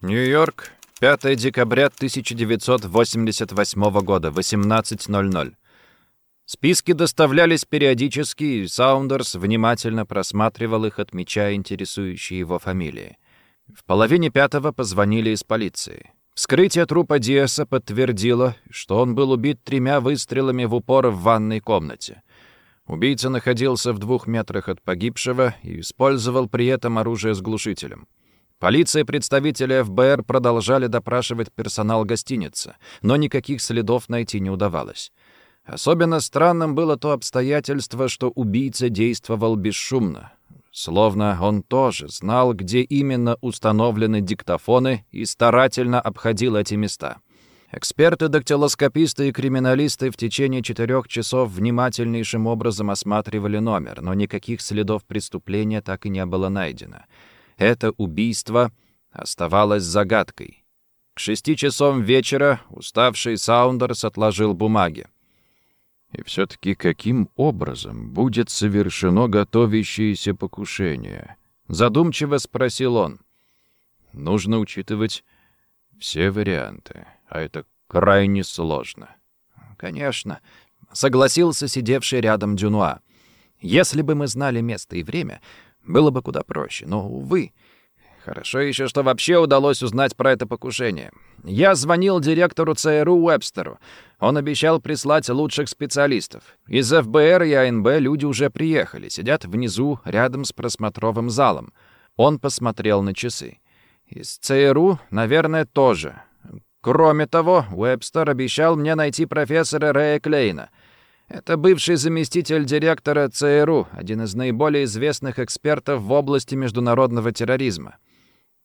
Нью-Йорк, 5 декабря 1988 года, 18.00. Списки доставлялись периодически, и Саундерс внимательно просматривал их, отмечая интересующие его фамилии. В половине пятого позвонили из полиции. Вскрытие трупа Диаса подтвердило, что он был убит тремя выстрелами в упор в ванной комнате. Убийца находился в двух метрах от погибшего и использовал при этом оружие с глушителем. Полиция и представители ФБР продолжали допрашивать персонал гостиницы, но никаких следов найти не удавалось. Особенно странным было то обстоятельство, что убийца действовал бесшумно. Словно он тоже знал, где именно установлены диктофоны и старательно обходил эти места. Эксперты-дактилоскописты и криминалисты в течение четырех часов внимательнейшим образом осматривали номер, но никаких следов преступления так и не было найдено. Это убийство оставалось загадкой. К шести часам вечера уставший Саундерс отложил бумаги. И все-таки каким образом будет совершено готовящееся покушение? Задумчиво спросил он. Нужно учитывать все варианты, а это крайне сложно. Конечно, согласился сидевший рядом Дюнуа. Если бы мы знали место и время, было бы куда проще, но, увы, Хорошо еще, что вообще удалось узнать про это покушение. Я звонил директору ЦРУ Уэбстеру. Он обещал прислать лучших специалистов. Из ФБР и АНБ люди уже приехали, сидят внизу, рядом с просмотровым залом. Он посмотрел на часы. Из ЦРУ, наверное, тоже. Кроме того, Уэбстер обещал мне найти профессора Рэя Клейна. Это бывший заместитель директора ЦРУ, один из наиболее известных экспертов в области международного терроризма.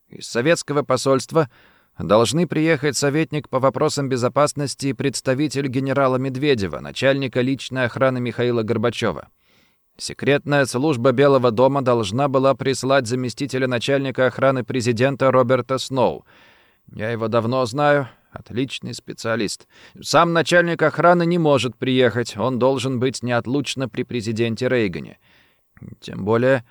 Из советского посольства должны приехать советник по вопросам безопасности и представитель генерала Медведева, начальника личной охраны Михаила Горбачева. Секретная служба Белого дома должна была прислать заместителя начальника охраны президента Роберта Сноу. Я его давно знаю, отличный специалист. Сам начальник охраны не может приехать, он должен быть неотлучно при президенте Рейгане. Тем более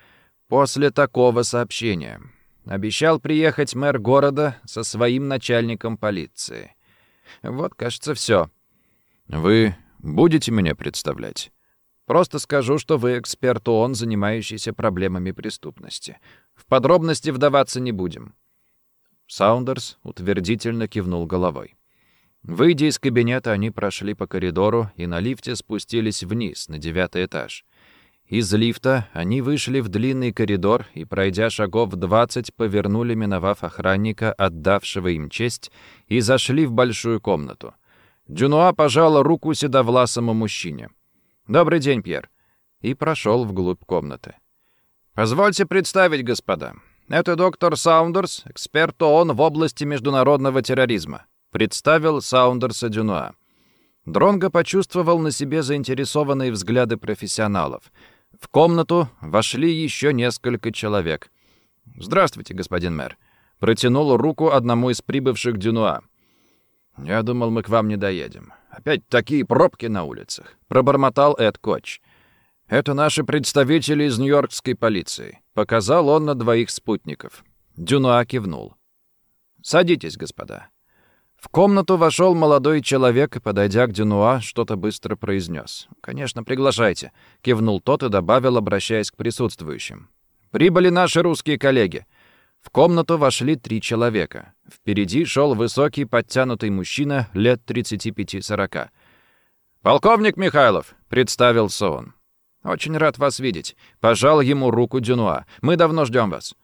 после такого сообщения. Обещал приехать мэр города со своим начальником полиции. Вот, кажется, все. Вы будете меня представлять? Просто скажу, что вы эксперт ООН, занимающийся проблемами преступности. В подробности вдаваться не будем». Саундерс утвердительно кивнул головой. Выйдя из кабинета, они прошли по коридору и на лифте спустились вниз, на девятый этаж. Из лифта они вышли в длинный коридор и, пройдя шагов двадцать, повернули, миновав охранника, отдавшего им честь, и зашли в большую комнату. Джунуа пожала руку седовласому мужчине. «Добрый день, Пьер», и прошел вглубь комнаты. «Позвольте представить, господа. Это доктор Саундерс, эксперт ООН в области международного терроризма», представил Саундерса Дюнуа. Дронго почувствовал на себе заинтересованные взгляды профессионалов — в комнату вошли еще несколько человек. «Здравствуйте, господин мэр». Протянул руку одному из прибывших Дюнуа. «Я думал, мы к вам не доедем. Опять такие пробки на улицах», — пробормотал Эд Коч. «Это наши представители из нью-йоркской полиции», — показал он на двоих спутников. Дюнуа кивнул. «Садитесь, господа». В комнату вошел молодой человек и, подойдя к Дюнуа, что-то быстро произнес. «Конечно, приглашайте», — кивнул тот и добавил, обращаясь к присутствующим. «Прибыли наши русские коллеги». В комнату вошли три человека. Впереди шел высокий, подтянутый мужчина лет 35-40. «Полковник Михайлов», — представился он. «Очень рад вас видеть». Пожал ему руку Дюнуа. «Мы давно ждем вас».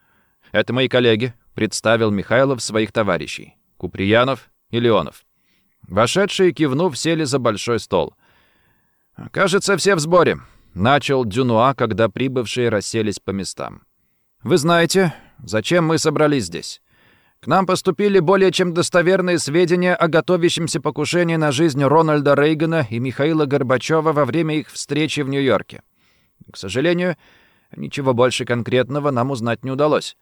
«Это мои коллеги», — представил Михайлов своих товарищей. Куприянов, и Леонов. Вошедшие, кивнув, сели за большой стол. «Кажется, все в сборе», — начал Дюнуа, когда прибывшие расселись по местам. «Вы знаете, зачем мы собрались здесь? К нам поступили более чем достоверные сведения о готовящемся покушении на жизнь Рональда Рейгана и Михаила Горбачева во время их встречи в Нью-Йорке. К сожалению, ничего больше конкретного нам узнать не удалось.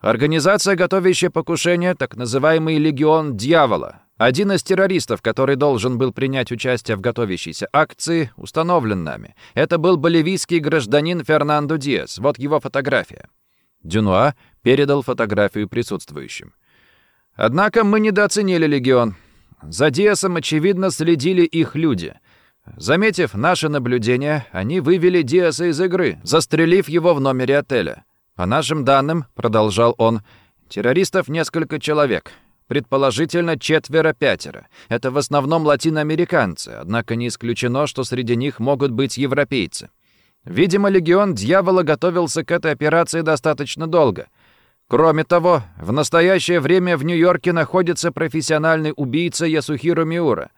Организация, готовящая покушение, так называемый «Легион Дьявола», один из террористов, который должен был принять участие в готовящейся акции, установлен нами. Это был боливийский гражданин Фернандо Диас. Вот его фотография. Дюнуа передал фотографию присутствующим. Однако мы недооценили легион. За Диасом, очевидно, следили их люди. Заметив наше наблюдение, они вывели Диаса из игры, застрелив его в номере отеля. По нашим данным, продолжал он, террористов несколько человек. Предположительно, четверо-пятеро. Это в основном латиноамериканцы, однако не исключено, что среди них могут быть европейцы. Видимо, легион Дьявола готовился к этой операции достаточно долго. Кроме того, в настоящее время в Нью-Йорке находится профессиональный убийца Ясухиро Миура.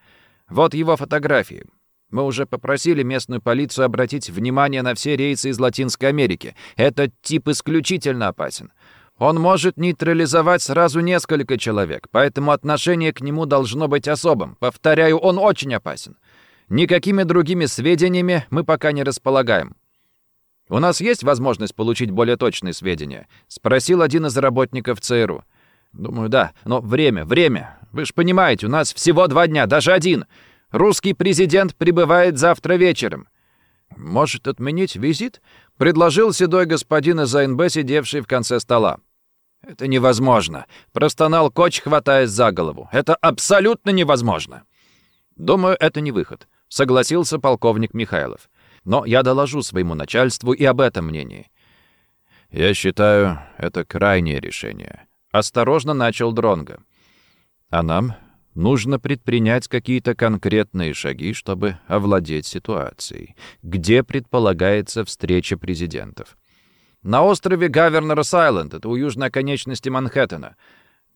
Вот его фотографии. Мы уже попросили местную полицию обратить внимание на все рейсы из Латинской Америки. Этот тип исключительно опасен. Он может нейтрализовать сразу несколько человек, поэтому отношение к нему должно быть особым. Повторяю, он очень опасен. Никакими другими сведениями мы пока не располагаем. «У нас есть возможность получить более точные сведения?» — спросил один из работников ЦРУ. «Думаю, да. Но время, время. Вы же понимаете, у нас всего два дня, даже один. Русский президент прибывает завтра вечером». «Может отменить визит?» — предложил седой господин из АНБ, сидевший в конце стола. «Это невозможно», — простонал Коч, хватаясь за голову. «Это абсолютно невозможно». «Думаю, это не выход», — согласился полковник Михайлов. «Но я доложу своему начальству и об этом мнении». «Я считаю, это крайнее решение», — осторожно начал Дронга. «А нам нужно предпринять какие-то конкретные шаги, чтобы овладеть ситуацией. Где предполагается встреча президентов?» «На острове Гавернерс-Айленд, это у южной оконечности Манхэттена.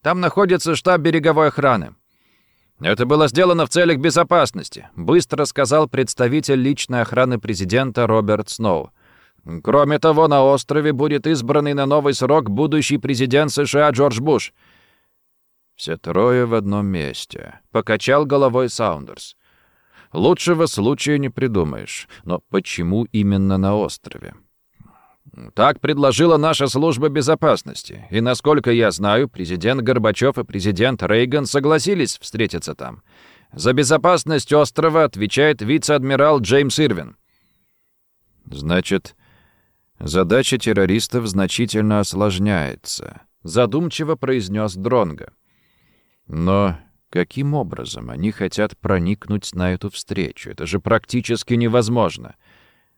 Там находится штаб береговой охраны. «Это было сделано в целях безопасности», — быстро сказал представитель личной охраны президента Роберт Сноу. «Кроме того, на острове будет избранный на новый срок будущий президент США Джордж Буш». «Все трое в одном месте», — покачал головой Саундерс. «Лучшего случая не придумаешь. Но почему именно на острове?» Так предложила наша служба безопасности. И, насколько я знаю, президент Горбачев и президент Рейган согласились встретиться там. За безопасность острова отвечает вице-адмирал Джеймс Ирвин. Значит, задача террористов значительно осложняется, задумчиво произнес Дронга. Но каким образом они хотят проникнуть на эту встречу? Это же практически невозможно.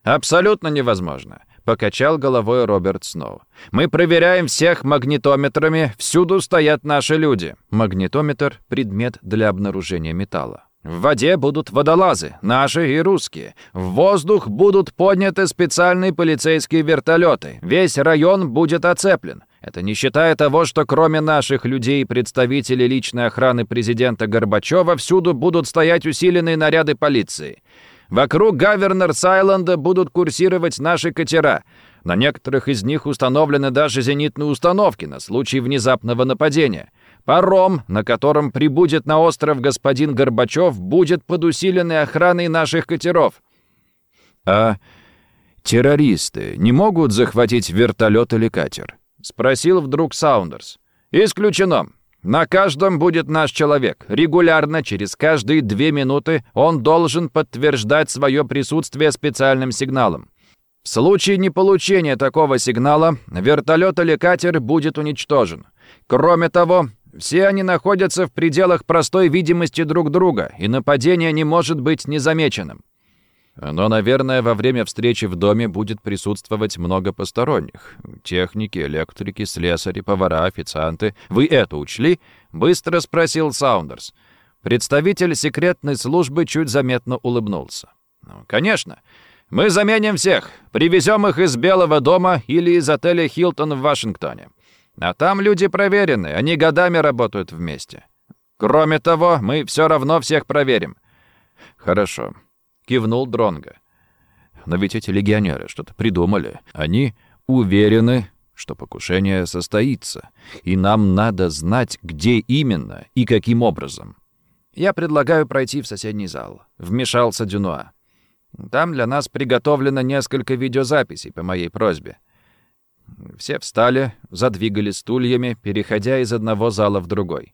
Абсолютно невозможно. — покачал головой Роберт Сноу. «Мы проверяем всех магнитометрами, всюду стоят наши люди». Магнитометр — предмет для обнаружения металла. В воде будут водолазы, наши и русские. В воздух будут подняты специальные полицейские вертолеты. Весь район будет оцеплен. Это не считая того, что кроме наших людей и представителей личной охраны президента Горбачева всюду будут стоять усиленные наряды полиции. Вокруг Гавернерс-Айленда будут курсировать наши катера. На некоторых из них установлены даже зенитные установки на случай внезапного нападения. Паром, на котором прибудет на остров господин Горбачев, будет под усиленной охраной наших катеров. А террористы не могут захватить вертолет или катер? Спросил вдруг Саундерс. Исключено. На каждом будет наш человек. Регулярно, через каждые две минуты, он должен подтверждать свое присутствие специальным сигналом. В случае неполучения такого сигнала, вертолет или катер будет уничтожен. Кроме того, все они находятся в пределах простой видимости друг друга, и нападение не может быть незамеченным. Но, наверное, во время встречи в доме будет присутствовать много посторонних. Техники, электрики, слесари, повара, официанты. Вы это учли?» — быстро спросил Саундерс. Представитель секретной службы чуть заметно улыбнулся. «Ну, конечно. Мы заменим всех. Привезем их из Белого дома или из отеля «Хилтон» в Вашингтоне. А там люди проверенные, они годами работают вместе. Кроме того, мы все равно всех проверим». «Хорошо. — кивнул Дронга. «Но ведь эти легионеры что-то придумали. Они уверены, что покушение состоится, и нам надо знать, где именно и каким образом». «Я предлагаю пройти в соседний зал», — вмешался Дюнуа. «Там для нас приготовлено несколько видеозаписей по моей просьбе». Все встали, задвигали стульями, переходя из одного зала в другой.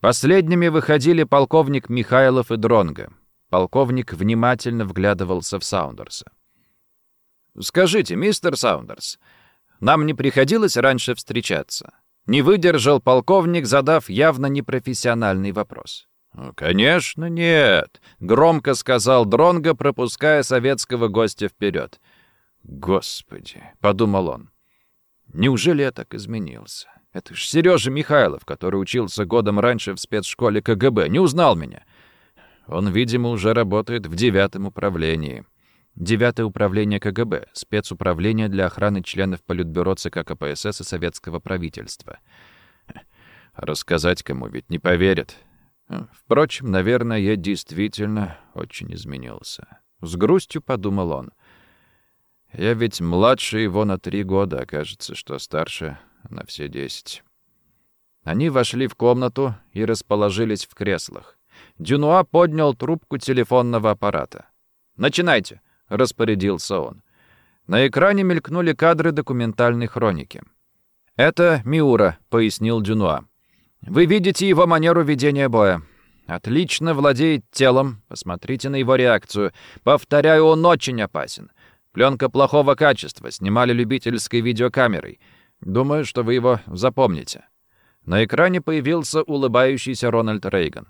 Последними выходили полковник Михайлов и Дронга. Полковник внимательно вглядывался в Саундерса. «Скажите, мистер Саундерс, нам не приходилось раньше встречаться?» Не выдержал полковник, задав явно непрофессиональный вопрос. «Конечно нет», — громко сказал Дронго, пропуская советского гостя вперед. «Господи», — подумал он, — «неужели я так изменился? Это ж Сережа Михайлов, который учился годом раньше в спецшколе КГБ, не узнал меня. Он, видимо, уже работает в девятом управлении». Девятое управление КГБ, спецуправление для охраны членов Политбюро ЦК КПСС и советского правительства. Рассказать кому ведь не поверят. Впрочем, наверное, я действительно очень изменился. С грустью подумал он. Я ведь младше его на три года, окажется, что старше на все десять. Они вошли в комнату и расположились в креслах. Дюнуа поднял трубку телефонного аппарата. «Начинайте!» — распорядился он. На экране мелькнули кадры документальной хроники. «Это Миура», — пояснил Дюнуа. Вы видите его манеру ведения боя. Отлично владеет телом. Посмотрите на его реакцию. Повторяю, он очень опасен. Пленка плохого качества. Снимали любительской видеокамерой. Думаю, что вы его запомните. На экране появился улыбающийся Рональд Рейган.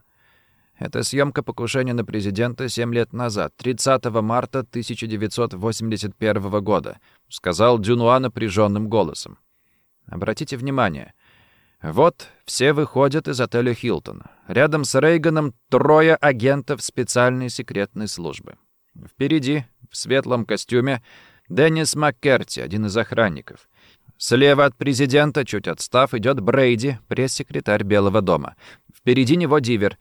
Это съемка покушения на президента 7 лет назад, 30 марта 1981 года, сказал Дюнуа напряженным голосом. Обратите внимание, вот все выходят из отеля «Хилтон». Рядом с Рейганом трое агентов специальной секретной службы. Впереди, в светлом костюме, Деннис Маккерти, один из охранников. Слева от президента, чуть отстав, идет Брейди, пресс-секретарь Белого дома. Впереди него Дивер.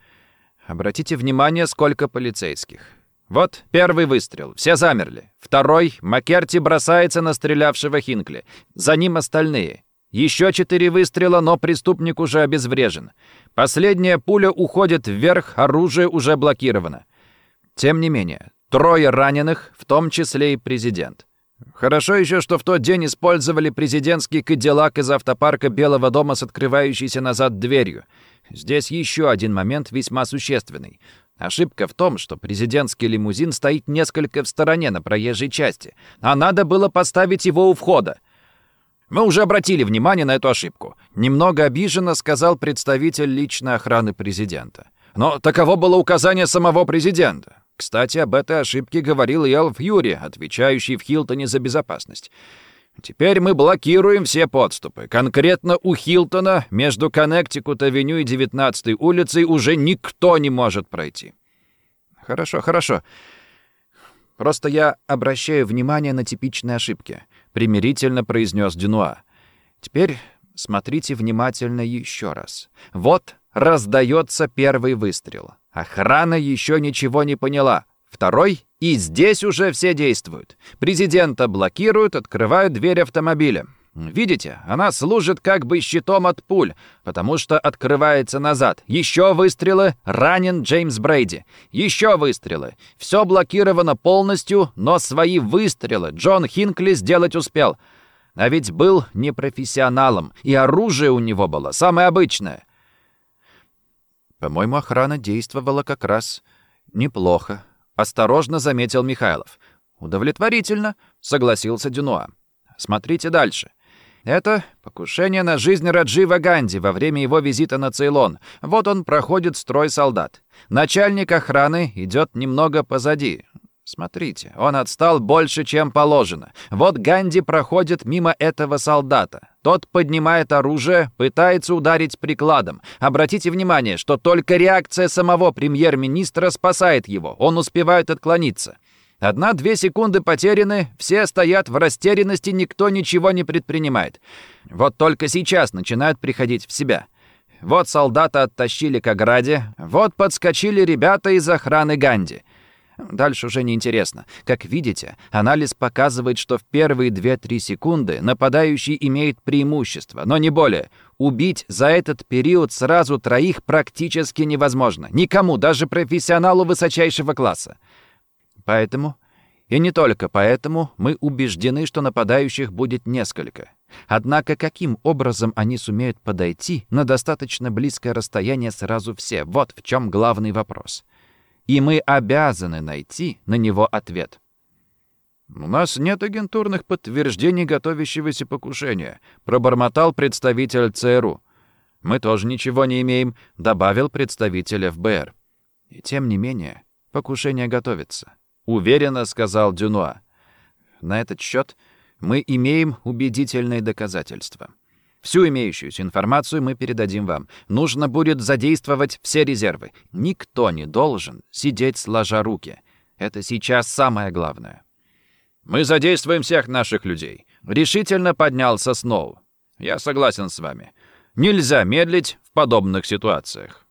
Обратите внимание, сколько полицейских. Вот первый выстрел. Все замерли. Второй. Маккерти бросается на стрелявшего Хинкли. За ним остальные. Еще четыре выстрела, но преступник уже обезврежен. Последняя пуля уходит вверх, оружие уже блокировано. Тем не менее, трое раненых, в том числе и президент. Хорошо еще, что в тот день использовали президентский кадиллак из автопарка Белого дома с открывающейся назад дверью. Здесь еще один момент весьма существенный. Ошибка в том, что президентский лимузин стоит несколько в стороне на проезжей части, а надо было поставить его у входа. Мы уже обратили внимание на эту ошибку. Немного обиженно сказал представитель личной охраны президента. Но таково было указание самого президента. Кстати, об этой ошибке говорил и Эл Фьюри, отвечающий в Хилтоне за безопасность. Теперь мы блокируем все подступы. Конкретно у Хилтона между Коннектикут-авеню и 19-й улицей уже никто не может пройти. Хорошо, хорошо. Просто я обращаю внимание на типичные ошибки примирительно произнес Дюнуа. «Теперь смотрите внимательно еще раз. Вот раздается первый выстрел. Охрана еще ничего не поняла. Второй, и здесь уже все действуют. Президента блокируют, открывают дверь автомобиля. Видите, она служит как бы щитом от пуль, потому что открывается назад. Еще выстрелы, ранен Джеймс Брейди. Еще выстрелы. Все блокировано полностью, но свои выстрелы Джон Хинкли сделать успел. А ведь был непрофессионалом, и оружие у него было самое обычное. По-моему, охрана действовала как раз неплохо. Осторожно заметил Михайлов. «Удовлетворительно», — согласился Дюнуа. «Смотрите дальше. Это покушение на жизнь Раджива Ганди во время его визита на Цейлон. Вот он проходит строй солдат. Начальник охраны идет немного позади. Смотрите, он отстал больше, чем положено. Вот Ганди проходит мимо этого солдата. Тот поднимает оружие, пытается ударить прикладом. Обратите внимание, что только реакция самого премьер-министра спасает его. Он успевает отклониться. Одна-две секунды потеряны, все стоят в растерянности, никто ничего не предпринимает. Вот только сейчас начинают приходить в себя. Вот солдата оттащили к ограде, вот подскочили ребята из охраны Ганди. Дальше уже неинтересно. Как видите, анализ показывает, что в первые 2-3 секунды нападающий имеет преимущество, но не более. Убить за этот период сразу троих практически невозможно. Никому, даже профессионалу высочайшего класса. Поэтому, и не только поэтому, мы убеждены, что нападающих будет несколько. Однако каким образом они сумеют подойти на достаточно близкое расстояние сразу все? Вот в чем главный вопрос. И мы обязаны найти на него ответ. «У нас нет агентурных подтверждений готовящегося покушения», — пробормотал представитель ЦРУ. «Мы тоже ничего не имеем», — добавил представитель ФБР. «И тем не менее, покушение готовится», — уверенно сказал Дюнуа. «На этот счет мы имеем убедительные доказательства. Всю имеющуюся информацию мы передадим вам. Нужно будет задействовать все резервы. Никто не должен сидеть сложа руки. Это сейчас самое главное». «Мы задействуем всех наших людей», — решительно поднялся Сноу. «Я согласен с вами. Нельзя медлить в подобных ситуациях».